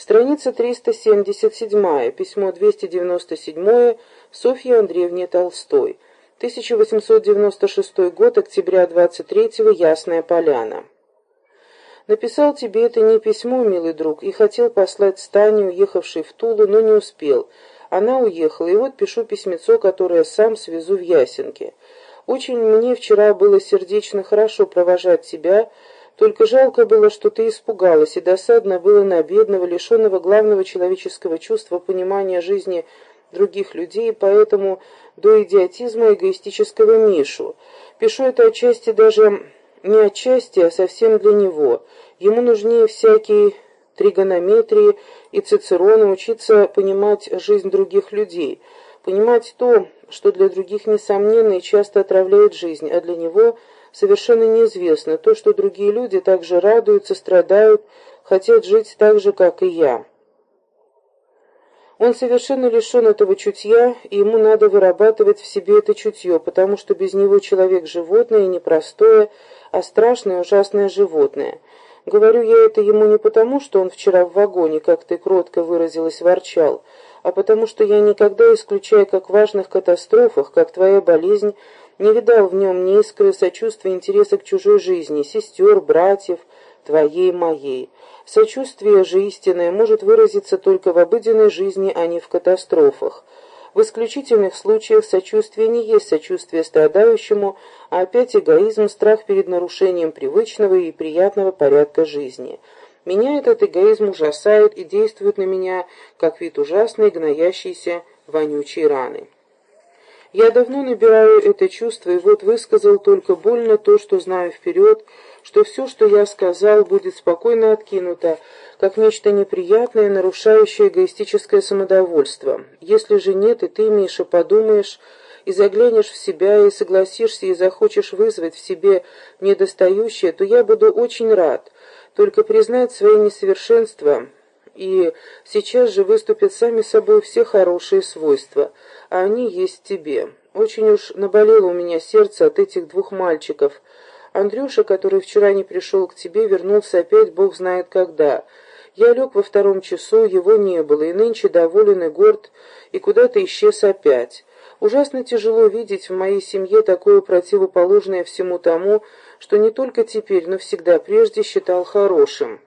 Страница 377, письмо 297 Софье Андреевне Толстой. 1896 год, октября 23-го, Ясная Поляна. Написал тебе это не письмо, милый друг, и хотел послать Стане, уехавшей в Тулу, но не успел. Она уехала, и вот пишу письмецо, которое сам свезу в Ясенке. Очень мне вчера было сердечно хорошо провожать тебя, только жалко было, что ты испугалась, и досадно было на бедного, лишенного главного человеческого чувства понимания жизни других людей, поэтому до идиотизма эгоистического Мишу. Пишу это отчасти даже не отчасти, а совсем для него. Ему нужнее всякие тригонометрии и цицероны, учиться понимать жизнь других людей, понимать то, что для других несомненно и часто отравляет жизнь, а для него совершенно неизвестно, то, что другие люди также радуются, страдают, хотят жить так же, как и я. Он совершенно лишен этого чутья, и ему надо вырабатывать в себе это чутье, потому что без него человек животное, не простое, а страшное ужасное животное. Говорю я это ему не потому, что он вчера в вагоне, как ты кротко выразилась, ворчал, а потому что я никогда, исключая как важных катастрофах, как твоя болезнь, не видал в нем ни искры сочувствия, интереса к чужой жизни, сестер, братьев, твоей моей. Сочувствие же истинное может выразиться только в обыденной жизни, а не в катастрофах. В исключительных случаях сочувствие не есть сочувствие страдающему, а опять эгоизм, страх перед нарушением привычного и приятного порядка жизни. Меня этот эгоизм ужасает и действует на меня, как вид ужасной, гноящейся, вонючей раны. Я давно набираю это чувство, и вот высказал только больно то, что знаю вперед, что все, что я сказал, будет спокойно откинуто, как нечто неприятное, нарушающее эгоистическое самодовольство. Если же нет, и ты, Миша, подумаешь и заглянешь в себя, и согласишься, и захочешь вызвать в себе недостающее, то я буду очень рад. Только признать свои несовершенства, и сейчас же выступят сами собой все хорошие свойства, а они есть тебе. Очень уж наболело у меня сердце от этих двух мальчиков. Андрюша, который вчера не пришел к тебе, вернулся опять бог знает когда. Я лег во втором часу, его не было, и нынче доволен и горд, и куда-то исчез опять. Ужасно тяжело видеть в моей семье такое противоположное всему тому, что не только теперь, но всегда прежде считал хорошим.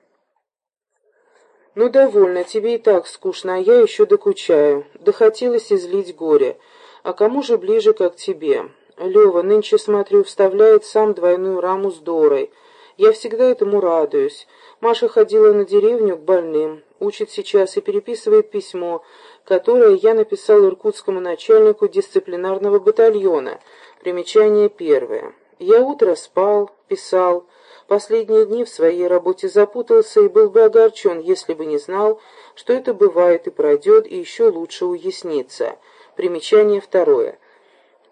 «Ну, довольно, тебе и так скучно, а я еще докучаю. Дохотелось излить горе. А кому же ближе, как тебе? Лева, нынче, смотрю, вставляет сам двойную раму с Дорой. Я всегда этому радуюсь. Маша ходила на деревню к больным, учит сейчас и переписывает письмо, которое я написал иркутскому начальнику дисциплинарного батальона. Примечание первое. Я утро спал, писал, Последние дни в своей работе запутался и был бы огорчен, если бы не знал, что это бывает и пройдет, и еще лучше уяснится. Примечание второе.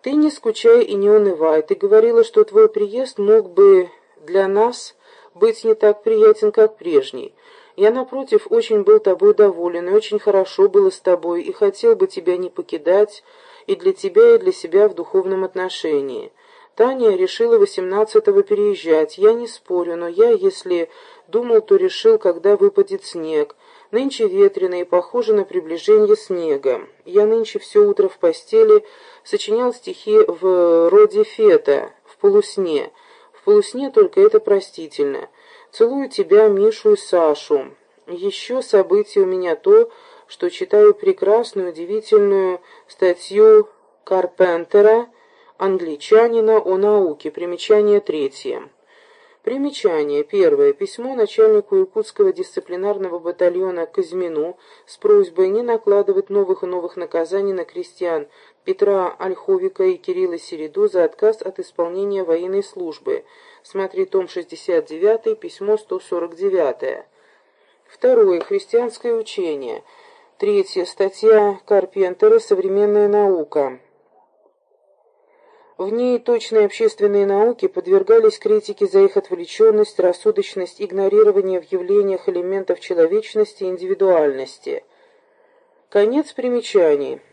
Ты не скучай и не унывай. Ты говорила, что твой приезд мог бы для нас быть не так приятен, как прежний. Я, напротив, очень был тобой доволен, и очень хорошо было с тобой, и хотел бы тебя не покидать, и для тебя, и для себя в духовном отношении. Таня решила восемнадцатого переезжать. Я не спорю, но я, если думал, то решил, когда выпадет снег. Нынче ветрено и похоже на приближение снега. Я нынче все утро в постели сочинял стихи в роде фета, в полусне. В полусне только это простительно. Целую тебя, Мишу и Сашу. Еще событие у меня то, что читаю прекрасную, удивительную статью Карпентера англичанина о науке. Примечание третье. Примечание. Первое. Письмо начальнику Иркутского дисциплинарного батальона Казьмину с просьбой не накладывать новых и новых наказаний на крестьян Петра Ольховика и Кирилла Середу за отказ от исполнения военной службы. Смотри том 69, письмо 149. Второе. Христианское учение. Третье. Статья Карпентера «Современная наука». В ней точные общественные науки подвергались критике за их отвлеченность, рассудочность, игнорирование в явлениях элементов человечности и индивидуальности. Конец примечаний.